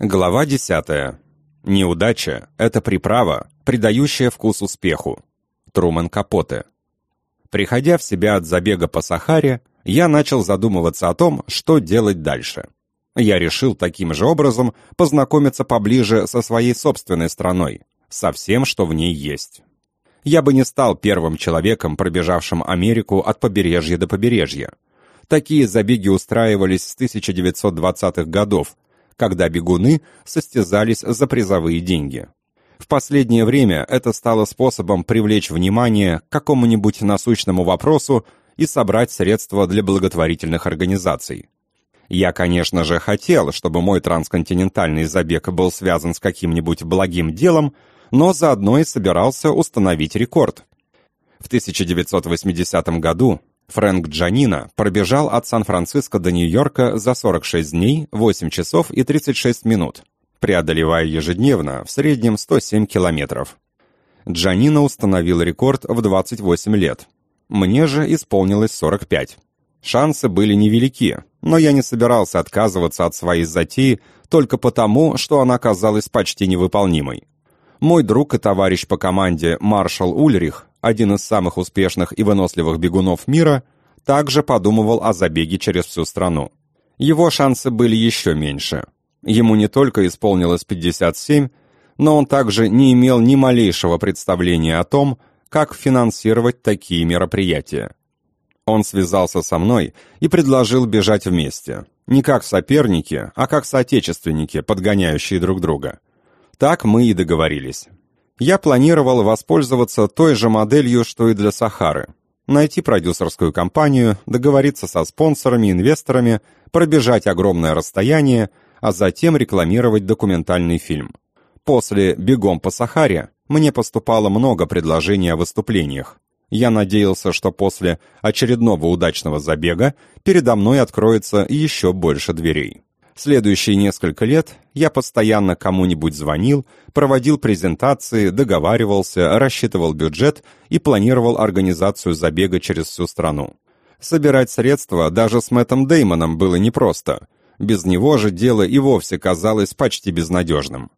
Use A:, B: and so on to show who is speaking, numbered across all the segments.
A: Глава 10. Неудача – это приправа, придающая вкус успеху. Труман Капоте. Приходя в себя от забега по Сахаре, я начал задумываться о том, что делать дальше. Я решил таким же образом познакомиться поближе со своей собственной страной, со всем, что в ней есть. Я бы не стал первым человеком, пробежавшим Америку от побережья до побережья. Такие забеги устраивались с 1920-х годов, когда бегуны состязались за призовые деньги. В последнее время это стало способом привлечь внимание к какому-нибудь насущному вопросу и собрать средства для благотворительных организаций. Я, конечно же, хотел, чтобы мой трансконтинентальный забег был связан с каким-нибудь благим делом, но заодно и собирался установить рекорд. В 1980 году Фрэнк Джанина пробежал от Сан-Франциско до Нью-Йорка за 46 дней, 8 часов и 36 минут, преодолевая ежедневно в среднем 107 километров. Джанина установил рекорд в 28 лет. Мне же исполнилось 45. Шансы были невелики, но я не собирался отказываться от своей затеи только потому, что она казалась почти невыполнимой. Мой друг и товарищ по команде Маршал Ульрих один из самых успешных и выносливых бегунов мира, также подумывал о забеге через всю страну. Его шансы были еще меньше. Ему не только исполнилось 57, но он также не имел ни малейшего представления о том, как финансировать такие мероприятия. Он связался со мной и предложил бежать вместе. Не как соперники, а как соотечественники, подгоняющие друг друга. Так мы и договорились я планировал воспользоваться той же моделью, что и для Сахары. Найти продюсерскую компанию, договориться со спонсорами, инвесторами, пробежать огромное расстояние, а затем рекламировать документальный фильм. После «Бегом по Сахаре» мне поступало много предложений о выступлениях. Я надеялся, что после очередного удачного забега передо мной откроется еще больше дверей. Следующие несколько лет я постоянно кому-нибудь звонил, проводил презентации, договаривался, рассчитывал бюджет и планировал организацию забега через всю страну. Собирать средства даже с Мэттом Деймоном было непросто. Без него же дело и вовсе казалось почти безнадежным.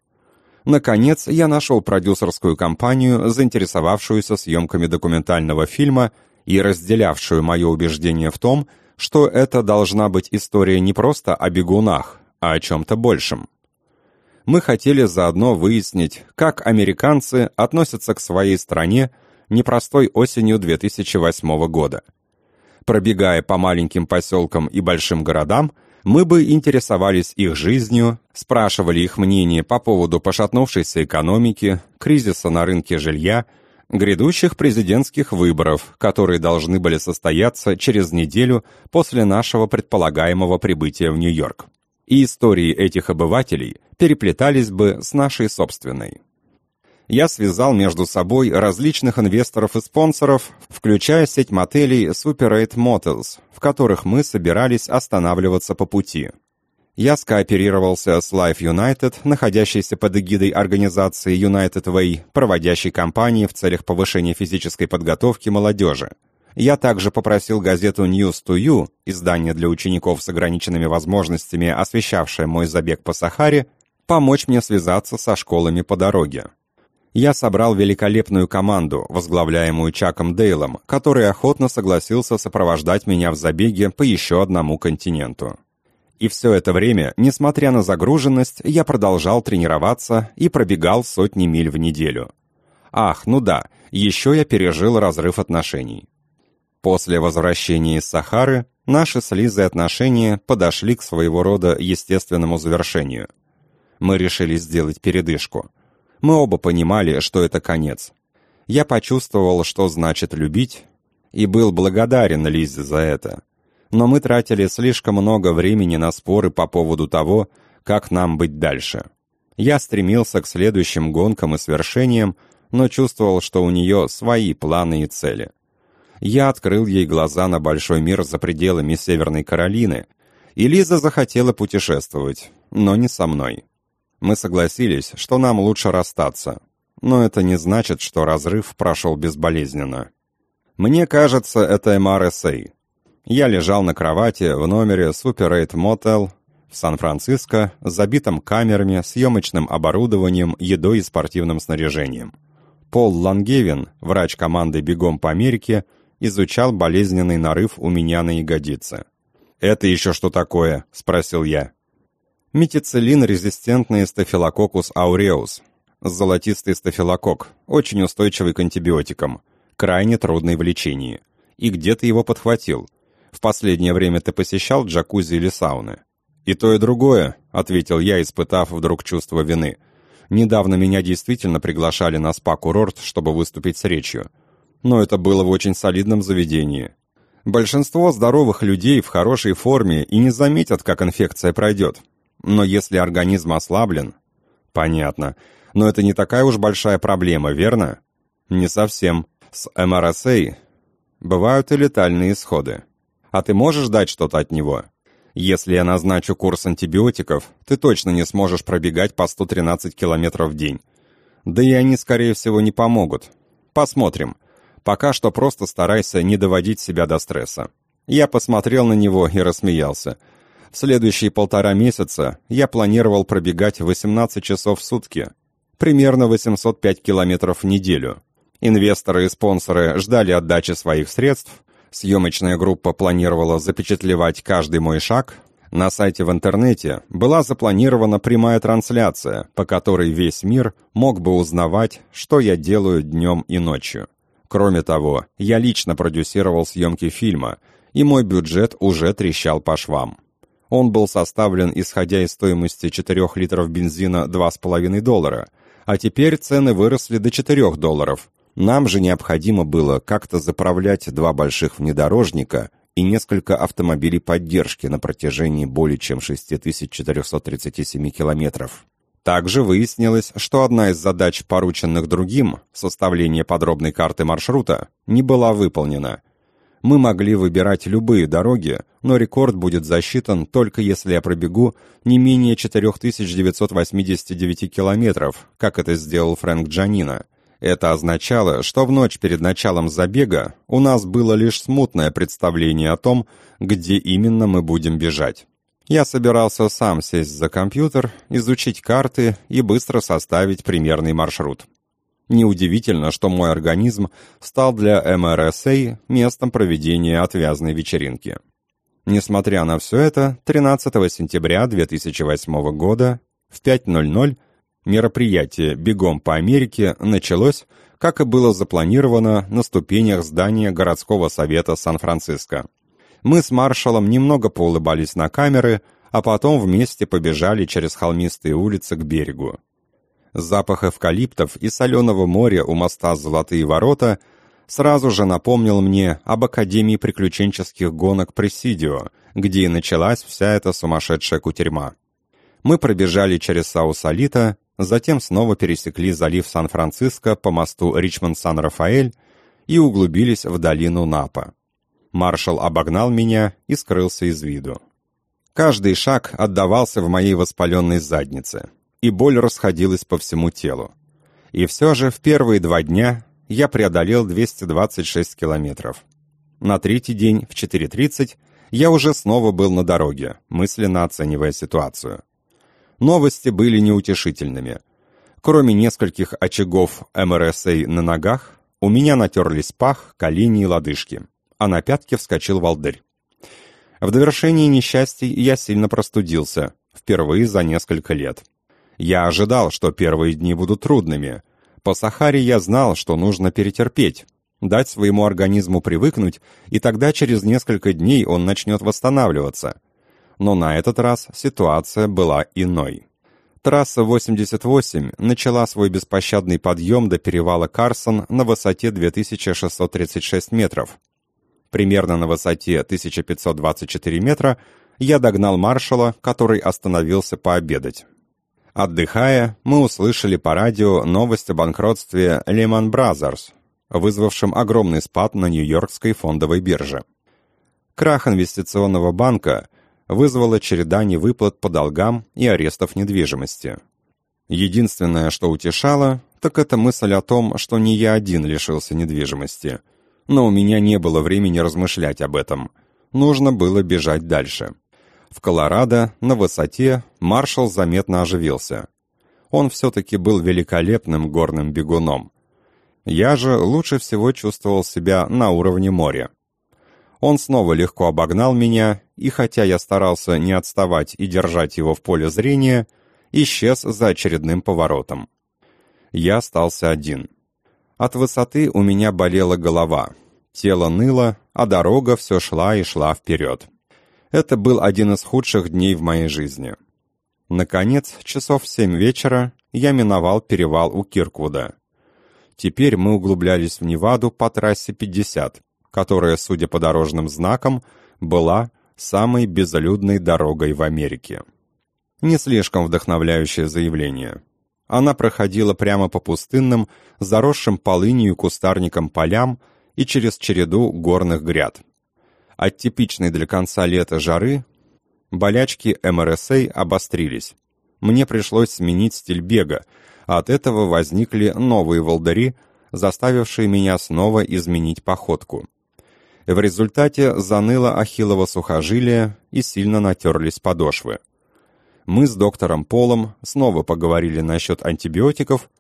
A: Наконец, я нашел продюсерскую компанию, заинтересовавшуюся съемками документального фильма и разделявшую мое убеждение в том, что это должна быть история не просто о бегунах, а о чем-то большем. Мы хотели заодно выяснить, как американцы относятся к своей стране непростой осенью 2008 года. Пробегая по маленьким поселкам и большим городам, мы бы интересовались их жизнью, спрашивали их мнение по поводу пошатнувшейся экономики, кризиса на рынке жилья – грядущих президентских выборов, которые должны были состояться через неделю после нашего предполагаемого прибытия в Нью-Йорк. И истории этих обывателей переплетались бы с нашей собственной. Я связал между собой различных инвесторов и спонсоров, включая сеть мотелей Super 8 Motels, в которых мы собирались останавливаться по пути я скооперировался с Life United, находящейся под эгидой организации United Way, проводящей кампании в целях повышения физической подготовки молодежи. Я также попросил газету News to You, издание для учеников с ограниченными возможностями, освещавшее мой забег по Сахаре, помочь мне связаться со школами по дороге. Я собрал великолепную команду, возглавляемую Чаком Дейлом, который охотно согласился сопровождать меня в забеге по еще одному континенту. И все это время, несмотря на загруженность, я продолжал тренироваться и пробегал сотни миль в неделю. Ах, ну да, еще я пережил разрыв отношений. После возвращения из Сахары наши с Лизой отношения подошли к своего рода естественному завершению. Мы решили сделать передышку. Мы оба понимали, что это конец. Я почувствовал, что значит любить, и был благодарен Лизе за это но мы тратили слишком много времени на споры по поводу того, как нам быть дальше. Я стремился к следующим гонкам и свершениям, но чувствовал, что у нее свои планы и цели. Я открыл ей глаза на большой мир за пределами Северной Каролины, и Лиза захотела путешествовать, но не со мной. Мы согласились, что нам лучше расстаться, но это не значит, что разрыв прошел безболезненно. Мне кажется, это MRSA. Я лежал на кровати в номере Super 8 Motel в Сан-Франциско, забитом камерами, съемочным оборудованием, едой и спортивным снаряжением. Пол Лангевин, врач команды «Бегом по Америке», изучал болезненный нарыв у меня на ягодице. «Это еще что такое?» – спросил я. Метицилин-резистентный стафилококус ауреус. Золотистый стафилокок, очень устойчивый к антибиотикам, крайне трудный в лечении. И где ты его подхватил? В последнее время ты посещал джакузи или сауны? «И то, и другое», — ответил я, испытав вдруг чувство вины. «Недавно меня действительно приглашали на спа-курорт, чтобы выступить с речью. Но это было в очень солидном заведении. Большинство здоровых людей в хорошей форме и не заметят, как инфекция пройдет. Но если организм ослаблен... Понятно. Но это не такая уж большая проблема, верно? Не совсем. С МРСА бывают и летальные исходы. А ты можешь дать что-то от него? Если я назначу курс антибиотиков, ты точно не сможешь пробегать по 113 километров в день. Да и они, скорее всего, не помогут. Посмотрим. Пока что просто старайся не доводить себя до стресса. Я посмотрел на него и рассмеялся. В следующие полтора месяца я планировал пробегать 18 часов в сутки, примерно 805 километров в неделю. Инвесторы и спонсоры ждали отдачи своих средств, съемочная группа планировала запечатлевать каждый мой шаг, на сайте в интернете была запланирована прямая трансляция, по которой весь мир мог бы узнавать, что я делаю днем и ночью. Кроме того, я лично продюсировал съемки фильма, и мой бюджет уже трещал по швам. Он был составлен исходя из стоимости 4 литров бензина 2,5 доллара, а теперь цены выросли до 4 долларов, нам же необходимо было как-то заправлять два больших внедорожника и несколько автомобилей поддержки на протяжении более чем 6437 километров. Также выяснилось, что одна из задач, порученных другим, составление подробной карты маршрута, не была выполнена. Мы могли выбирать любые дороги, но рекорд будет засчитан только если я пробегу не менее 4989 километров, как это сделал Фрэнк Джанина – это означало, что в ночь перед началом забега у нас было лишь смутное представление о том, где именно мы будем бежать. Я собирался сам сесть за компьютер, изучить карты и быстро составить примерный маршрут. Неудивительно, что мой организм стал для МРСА местом проведения отвязной вечеринки. Несмотря на все это, 13 сентября 2008 года в 5.00 Мероприятие «Бегом по Америке» началось, как и было запланировано, на ступенях здания городского совета Сан-Франциско. Мы с маршалом немного поулыбались на камеры, а потом вместе побежали через холмистые улицы к берегу. Запах эвкалиптов и соленого моря у моста «Золотые ворота» сразу же напомнил мне об Академии приключенческих гонок Пресидио, где и началась вся эта сумасшедшая кутерьма. Мы пробежали через Саусалита, затем снова пересекли залив Сан-Франциско по мосту Ричмонд-Сан-Рафаэль и углубились в долину Напа. Маршал обогнал меня и скрылся из виду. Каждый шаг отдавался в моей воспаленной заднице, и боль расходилась по всему телу. И все же в первые два дня я преодолел 226 километров. На третий день в 4.30 я уже снова был на дороге, мысленно оценивая ситуацию. Новости были неутешительными. Кроме нескольких очагов МРСА на ногах, у меня натерлись пах, колени и лодыжки, а на пятке вскочил волдырь. В довершении несчастий я сильно простудился, впервые за несколько лет. Я ожидал, что первые дни будут трудными. По Сахаре я знал, что нужно перетерпеть, дать своему организму привыкнуть, и тогда через несколько дней он начнет восстанавливаться но на этот раз ситуация была иной. Трасса 88 начала свой беспощадный подъем до перевала Карсон на высоте 2636 метров. Примерно на высоте 1524 метра я догнал маршала, который остановился пообедать. Отдыхая, мы услышали по радио новость о банкротстве Lehman Brothers, вызвавшем огромный спад на Нью-Йоркской фондовой бирже. Крах инвестиционного банка – вызвала череда невыплат по долгам и арестов недвижимости. Единственное, что утешало, так это мысль о том, что не я один лишился недвижимости. Но у меня не было времени размышлять об этом. Нужно было бежать дальше. В Колорадо, на высоте, маршал заметно оживился. Он все-таки был великолепным горным бегуном. Я же лучше всего чувствовал себя на уровне моря. Он снова легко обогнал меня, и хотя я старался не отставать и держать его в поле зрения, исчез за очередным поворотом. Я остался один. От высоты у меня болела голова, тело ныло, а дорога все шла и шла вперед. Это был один из худших дней в моей жизни. Наконец, часов в семь вечера, я миновал перевал у Кирквуда. Теперь мы углублялись в Неваду по трассе 50, которая, судя по дорожным знакам, была самой безлюдной дорогой в Америке. Не слишком вдохновляющее заявление. Она проходила прямо по пустынным, заросшим полынью кустарником полям и через череду горных гряд. От типичной для конца лета жары болячки МРСА обострились. Мне пришлось сменить стиль бега, а от этого возникли новые волдыри, заставившие меня снова изменить походку. В результате заныло ахиллово сухожилие и сильно натерлись подошвы. Мы с доктором Полом снова поговорили насчет антибиотиков,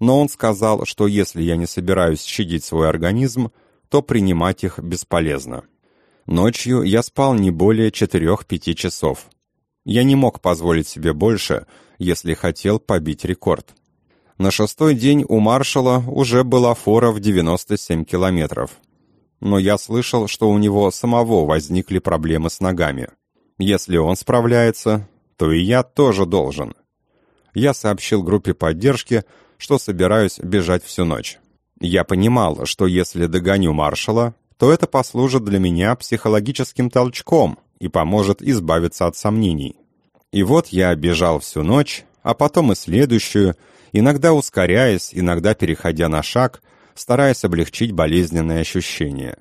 A: но он сказал, что если я не собираюсь щадить свой организм, то принимать их бесполезно. Ночью я спал не более 4-5 часов. Я не мог позволить себе больше, если хотел побить рекорд. На шестой день у маршала уже была фора в 97 километров но я слышал, что у него самого возникли проблемы с ногами. Если он справляется, то и я тоже должен. Я сообщил группе поддержки, что собираюсь бежать всю ночь. Я понимал, что если догоню маршала, то это послужит для меня психологическим толчком и поможет избавиться от сомнений. И вот я бежал всю ночь, а потом и следующую, иногда ускоряясь, иногда переходя на шаг – стараясь облегчить болезненные ощущения.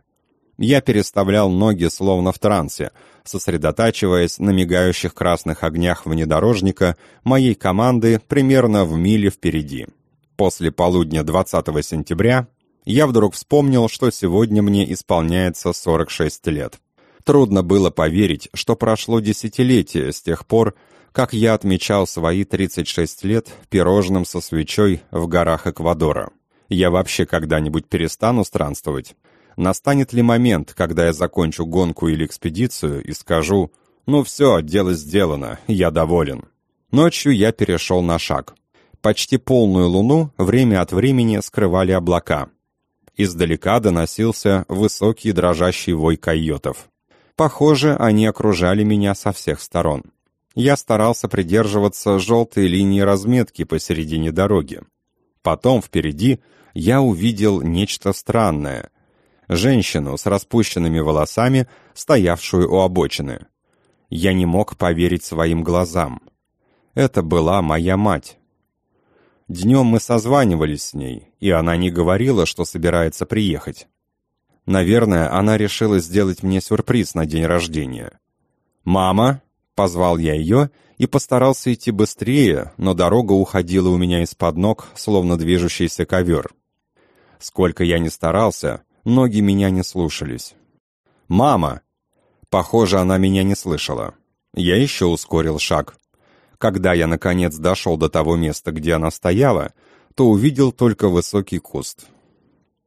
A: Я переставлял ноги словно в трансе, сосредотачиваясь на мигающих красных огнях внедорожника моей команды примерно в миле впереди. После полудня 20 сентября я вдруг вспомнил, что сегодня мне исполняется 46 лет. Трудно было поверить, что прошло десятилетие с тех пор, как я отмечал свои 36 лет пирожным со свечой в горах Эквадора я вообще когда-нибудь перестану странствовать? Настанет ли момент, когда я закончу гонку или экспедицию и скажу «Ну все, дело сделано, я доволен». Ночью я перешел на шаг. Почти полную луну время от времени скрывали облака. Издалека доносился высокий дрожащий вой койотов. Похоже, они окружали меня со всех сторон. Я старался придерживаться желтой линии разметки посередине дороги. Потом впереди я увидел нечто странное. Женщину с распущенными волосами, стоявшую у обочины. Я не мог поверить своим глазам. Это была моя мать. Днем мы созванивались с ней, и она не говорила, что собирается приехать. Наверное, она решила сделать мне сюрприз на день рождения. «Мама!» — позвал я ее и постарался идти быстрее, но дорога уходила у меня из-под ног, словно движущийся ковер. Сколько я ни старался, ноги меня не слушались. «Мама!» Похоже, она меня не слышала. Я еще ускорил шаг. Когда я, наконец, дошел до того места, где она стояла, то увидел только высокий куст.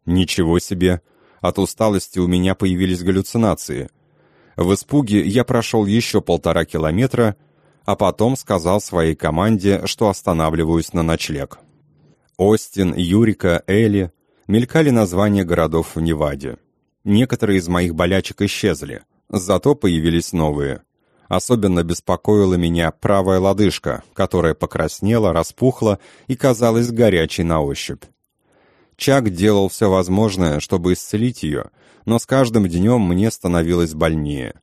A: Ничего себе! От усталости у меня появились галлюцинации. В испуге я прошел еще полтора километра, а потом сказал своей команде, что останавливаюсь на ночлег. Остин, Юрика, Элли мелькали названия городов в Неваде. Некоторые из моих болячек исчезли, зато появились новые. Особенно беспокоила меня правая лодыжка, которая покраснела, распухла и казалась горячей на ощупь. Чак делал все возможное, чтобы исцелить ее, но с каждым днем мне становилось больнее.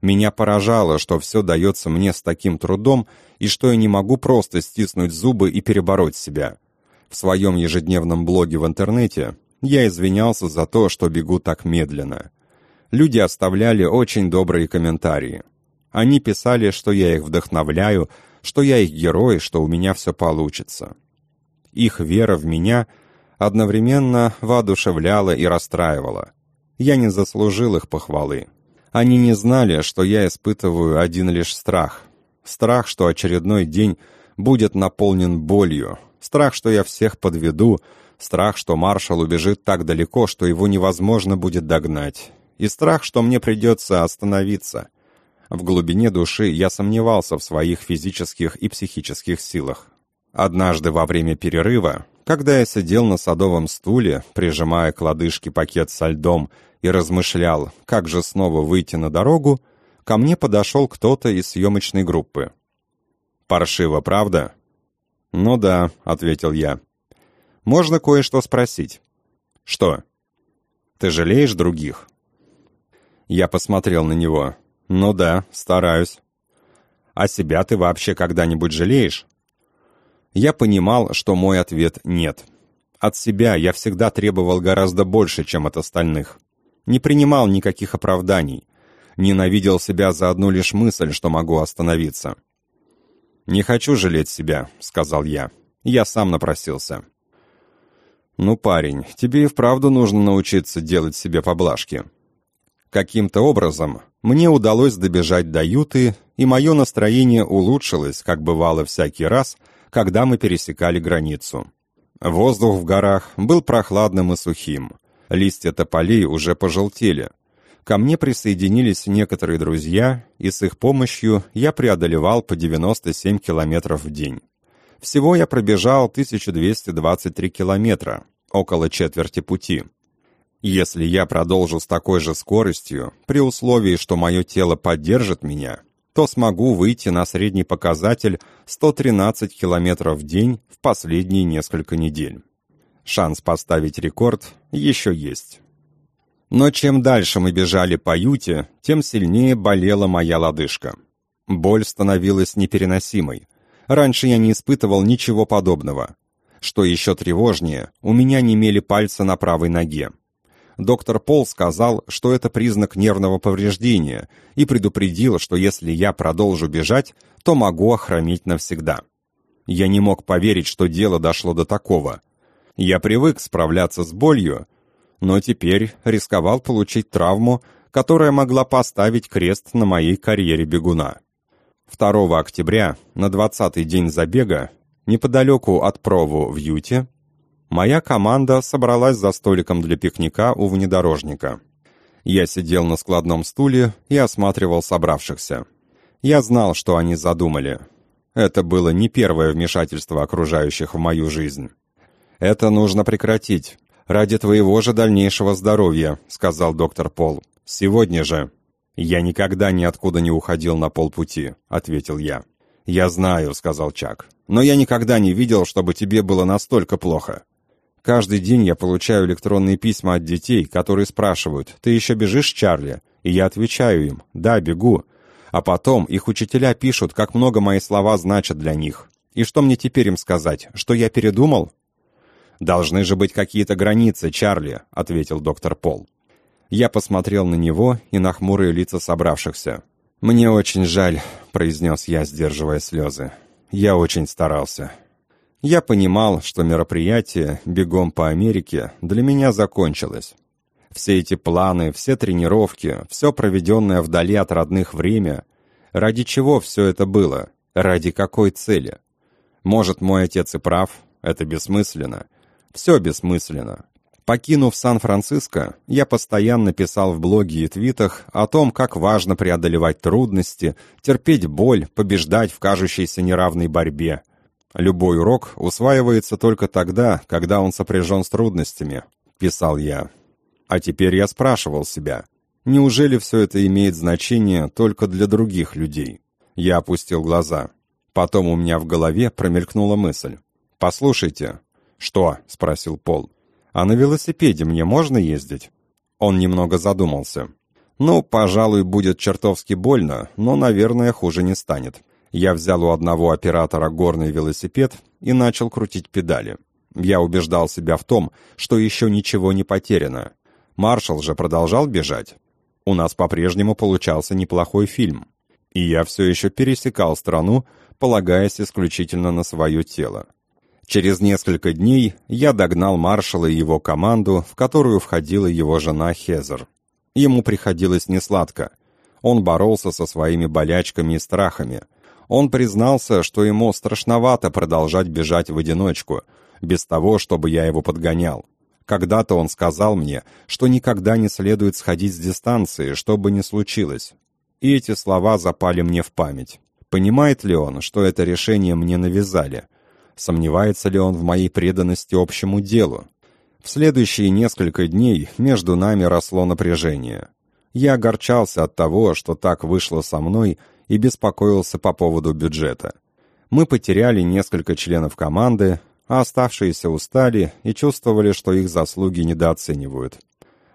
A: Меня поражало, что все дается мне с таким трудом, и что я не могу просто стиснуть зубы и перебороть себя. В своем ежедневном блоге в интернете я извинялся за то, что бегу так медленно. Люди оставляли очень добрые комментарии. Они писали, что я их вдохновляю, что я их герой, что у меня все получится. Их вера в меня одновременно воодушевляла и расстраивала. Я не заслужил их похвалы. Они не знали, что я испытываю один лишь страх. Страх, что очередной день будет наполнен болью. Страх, что я всех подведу. Страх, что маршал убежит так далеко, что его невозможно будет догнать. И страх, что мне придется остановиться. В глубине души я сомневался в своих физических и психических силах. Однажды во время перерыва, когда я сидел на садовом стуле, прижимая к лодыжке пакет со льдом и размышлял, как же снова выйти на дорогу, ко мне подошел кто-то из съемочной группы. «Паршиво, правда?» «Ну да», — ответил я. «Можно кое-что спросить». «Что?» «Ты жалеешь других?» Я посмотрел на него. «Ну да, стараюсь». «А себя ты вообще когда-нибудь жалеешь?» Я понимал, что мой ответ «нет». От себя я всегда требовал гораздо больше, чем от остальных. Не принимал никаких оправданий. Ненавидел себя за одну лишь мысль, что могу остановиться. «Не хочу жалеть себя», — сказал я. Я сам напросился. «Ну, парень, тебе и вправду нужно научиться делать себе поблажки». Каким-то образом мне удалось добежать до Юты, и мое настроение улучшилось, как бывало всякий раз, когда мы пересекали границу. Воздух в горах был прохладным и сухим. Листья тополей уже пожелтели. Ко мне присоединились некоторые друзья, и с их помощью я преодолевал по 97 километров в день. Всего я пробежал 1223 километра, около четверти пути. Если я продолжу с такой же скоростью, при условии, что мое тело поддержит меня, то смогу выйти на средний показатель 113 км в день в последние несколько недель. Шанс поставить рекорд еще есть. Но чем дальше мы бежали по юте, тем сильнее болела моя лодыжка. Боль становилась непереносимой. Раньше я не испытывал ничего подобного. Что еще тревожнее, у меня немели пальцы на правой ноге доктор Пол сказал, что это признак нервного повреждения, и предупредил, что если я продолжу бежать, то могу охрометь навсегда. Я не мог поверить, что дело дошло до такого. Я привык справляться с болью, но теперь рисковал получить травму, которая могла поставить крест на моей карьере бегуна. 2 октября, на 20-й день забега, неподалеку от Прову в Юте, Моя команда собралась за столиком для пикника у внедорожника. Я сидел на складном стуле и осматривал собравшихся. Я знал, что они задумали. Это было не первое вмешательство окружающих в мою жизнь. «Это нужно прекратить. Ради твоего же дальнейшего здоровья», — сказал доктор Пол. «Сегодня же». «Я никогда ниоткуда не уходил на полпути», — ответил я. «Я знаю», — сказал Чак. «Но я никогда не видел, чтобы тебе было настолько плохо. Каждый день я получаю электронные письма от детей, которые спрашивают, «Ты еще бежишь, Чарли?» И я отвечаю им, «Да, бегу». А потом их учителя пишут, как много мои слова значат для них. И что мне теперь им сказать? Что я передумал? «Должны же быть какие-то границы, Чарли», — ответил доктор Пол. Я посмотрел на него и на хмурые лица собравшихся. «Мне очень жаль», — произнес я, сдерживая слезы. «Я очень старался». Я понимал, что мероприятие «Бегом по Америке» для меня закончилось. Все эти планы, все тренировки, все проведенное вдали от родных время. Ради чего все это было? Ради какой цели? Может, мой отец и прав, это бессмысленно. Все бессмысленно. Покинув Сан-Франциско, я постоянно писал в блоге и твитах о том, как важно преодолевать трудности, терпеть боль, побеждать в кажущейся неравной борьбе, Любой урок усваивается только тогда, когда он сопряжен с трудностями, писал я. А теперь я спрашивал себя, неужели все это имеет значение только для других людей? Я опустил глаза. Потом у меня в голове промелькнула мысль. «Послушайте». «Что?» — спросил Пол. «А на велосипеде мне можно ездить?» Он немного задумался. «Ну, пожалуй, будет чертовски больно, но, наверное, хуже не станет. Я взял у одного оператора горный велосипед и начал крутить педали. Я убеждал себя в том, что еще ничего не потеряно. Маршал же продолжал бежать. У нас по-прежнему получался неплохой фильм. И я все еще пересекал страну, полагаясь исключительно на свое тело. Через несколько дней я догнал маршала и его команду, в которую входила его жена Хезер. Ему приходилось несладко. Он боролся со своими болячками и страхами. Он признался, что ему страшновато продолжать бежать в одиночку, без того, чтобы я его подгонял. Когда-то он сказал мне, что никогда не следует сходить с дистанции, что бы ни случилось. И эти слова запали мне в память. Понимает ли он, что это решение мне навязали? Сомневается ли он в моей преданности общему делу? В следующие несколько дней между нами росло напряжение. Я огорчался от того, что так вышло со мной, и беспокоился по поводу бюджета. Мы потеряли несколько членов команды, а оставшиеся устали и чувствовали, что их заслуги недооценивают.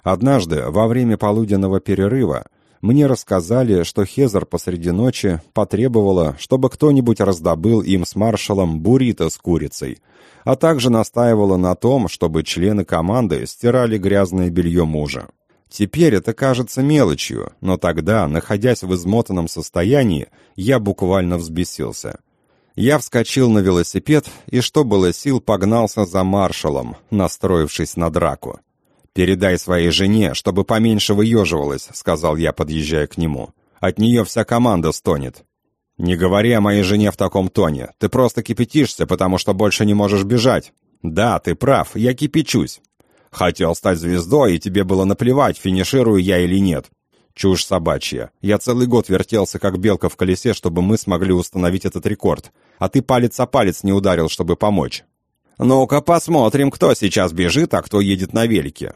A: Однажды, во время полуденного перерыва, мне рассказали, что Хезер посреди ночи потребовала, чтобы кто-нибудь раздобыл им с маршалом буррито с курицей, а также настаивала на том, чтобы члены команды стирали грязное белье мужа. Теперь это кажется мелочью, но тогда, находясь в измотанном состоянии, я буквально взбесился. Я вскочил на велосипед и, что было сил, погнался за маршалом, настроившись на драку. «Передай своей жене, чтобы поменьше выеживалась», — сказал я, подъезжая к нему. «От нее вся команда стонет». «Не говори о моей жене в таком тоне. Ты просто кипятишься, потому что больше не можешь бежать». «Да, ты прав, я кипячусь. Хотел стать звездой, и тебе было наплевать, финиширую я или нет. Чушь собачья. Я целый год вертелся, как белка в колесе, чтобы мы смогли установить этот рекорд. А ты палец о палец не ударил, чтобы помочь. Ну-ка посмотрим, кто сейчас бежит, а кто едет на велике.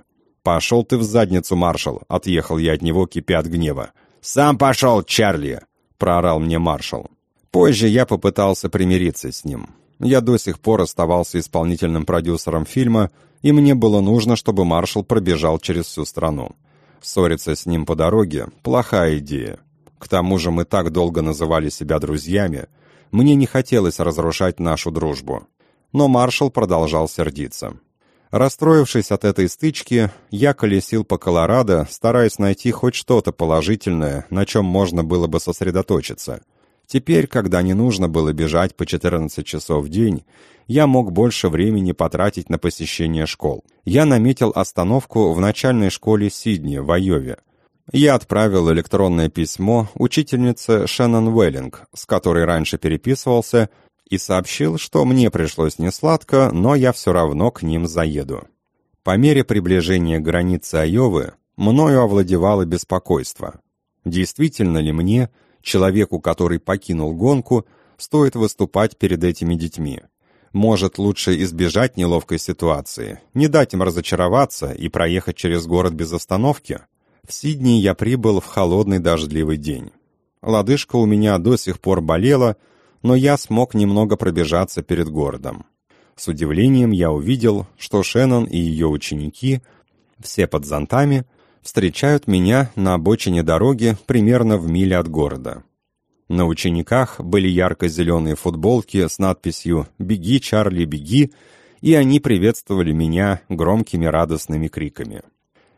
A: «Пошел ты в задницу, маршал!» — отъехал я от него, кипя от гнева. «Сам пошел, Чарли!» — проорал мне маршал. Позже я попытался примириться с ним. Я до сих пор оставался исполнительным продюсером фильма, и мне было нужно, чтобы маршал пробежал через всю страну. Ссориться с ним по дороге – плохая идея. К тому же мы так долго называли себя друзьями, мне не хотелось разрушать нашу дружбу. Но маршал продолжал сердиться. Расстроившись от этой стычки, я колесил по Колорадо, стараясь найти хоть что-то положительное, на чем можно было бы сосредоточиться. Теперь, когда не нужно было бежать по 14 часов в день, я мог больше времени потратить на посещение школ. Я наметил остановку в начальной школе Сидни в Айове. Я отправил электронное письмо учительнице Шеннон Уэллинг, с которой раньше переписывался, и сообщил, что мне пришлось несладко, но я все равно к ним заеду. По мере приближения границы Айовы мною овладевало беспокойство. Действительно ли мне, человеку, который покинул гонку, стоит выступать перед этими детьми? Может, лучше избежать неловкой ситуации, не дать им разочароваться и проехать через город без остановки? В Сидней я прибыл в холодный дождливый день. Лодыжка у меня до сих пор болела, но я смог немного пробежаться перед городом. С удивлением я увидел, что Шеннон и ее ученики, все под зонтами, встречают меня на обочине дороги примерно в миле от города. На учениках были ярко-зеленые футболки с надписью «Беги, Чарли, беги», и они приветствовали меня громкими радостными криками.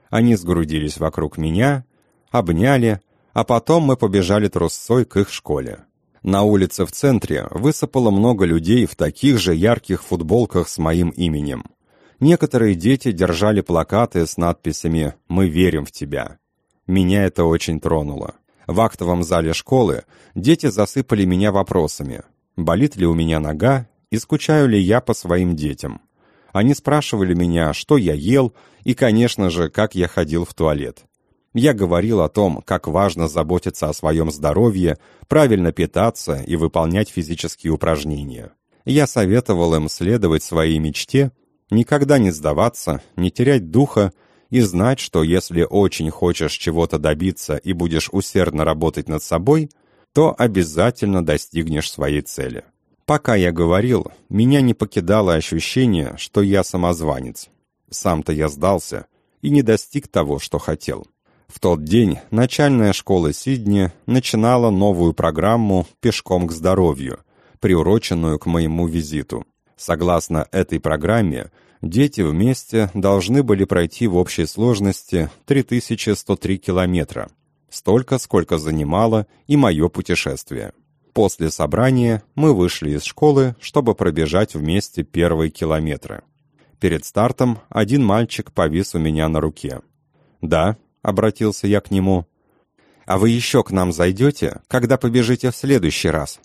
A: Они сгрудились вокруг меня, обняли, а потом мы побежали трусцой к их школе. На улице в центре высыпало много людей в таких же ярких футболках с моим именем. Некоторые дети держали плакаты с надписями «Мы верим в тебя». Меня это очень тронуло. В актовом зале школы дети засыпали меня вопросами. Болит ли у меня нога и скучаю ли я по своим детям? Они спрашивали меня, что я ел и, конечно же, как я ходил в туалет. Я говорил о том, как важно заботиться о своем здоровье, правильно питаться и выполнять физические упражнения. Я советовал им следовать своей мечте, никогда не сдаваться, не терять духа и знать, что если очень хочешь чего-то добиться и будешь усердно работать над собой, то обязательно достигнешь своей цели. Пока я говорил, меня не покидало ощущение, что я самозванец. Сам-то я сдался и не достиг того, что хотел. В тот день начальная школа Сидни начинала новую программу «Пешком к здоровью», приуроченную к моему визиту. Согласно этой программе, дети вместе должны были пройти в общей сложности 3103 километра, столько, сколько занимало и мое путешествие. После собрания мы вышли из школы, чтобы пробежать вместе первые километры. Перед стартом один мальчик повис у меня на руке. Да, — обратился я к нему. «А вы еще к нам зайдете, когда побежите в следующий раз?»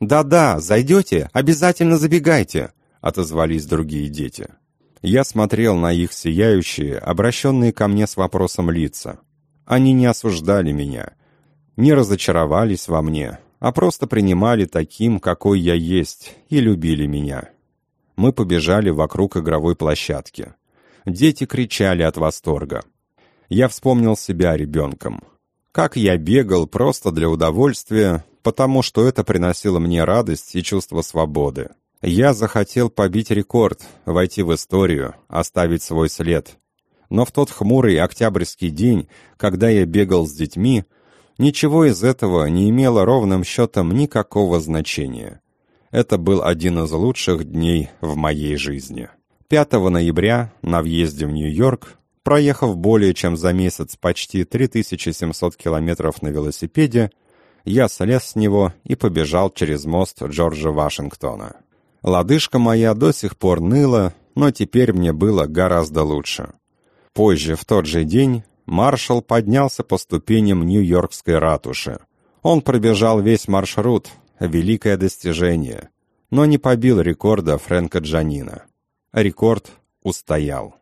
A: «Да-да, зайдете, обязательно забегайте», — отозвались другие дети. Я смотрел на их сияющие, обращенные ко мне с вопросом лица. Они не осуждали меня, не разочаровались во мне, а просто принимали таким, какой я есть, и любили меня. Мы побежали вокруг игровой площадки. Дети кричали от восторга. Я вспомнил себя ребенком. Как я бегал просто для удовольствия, потому что это приносило мне радость и чувство свободы. Я захотел побить рекорд, войти в историю, оставить свой след. Но в тот хмурый октябрьский день, когда я бегал с детьми, ничего из этого не имело ровным счетом никакого значения. Это был один из лучших дней в моей жизни. 5 ноября на въезде в Нью-Йорк, проехав более чем за месяц почти 3700 километров на велосипеде, я слез с него и побежал через мост Джорджа Вашингтона. Лодыжка моя до сих пор ныла, но теперь мне было гораздо лучше. Позже, в тот же день, маршал поднялся по ступеням Нью-Йоркской ратуши. Он пробежал весь маршрут, великое достижение, но не побил рекорда Фрэнка Джанина. Рекорд устоял.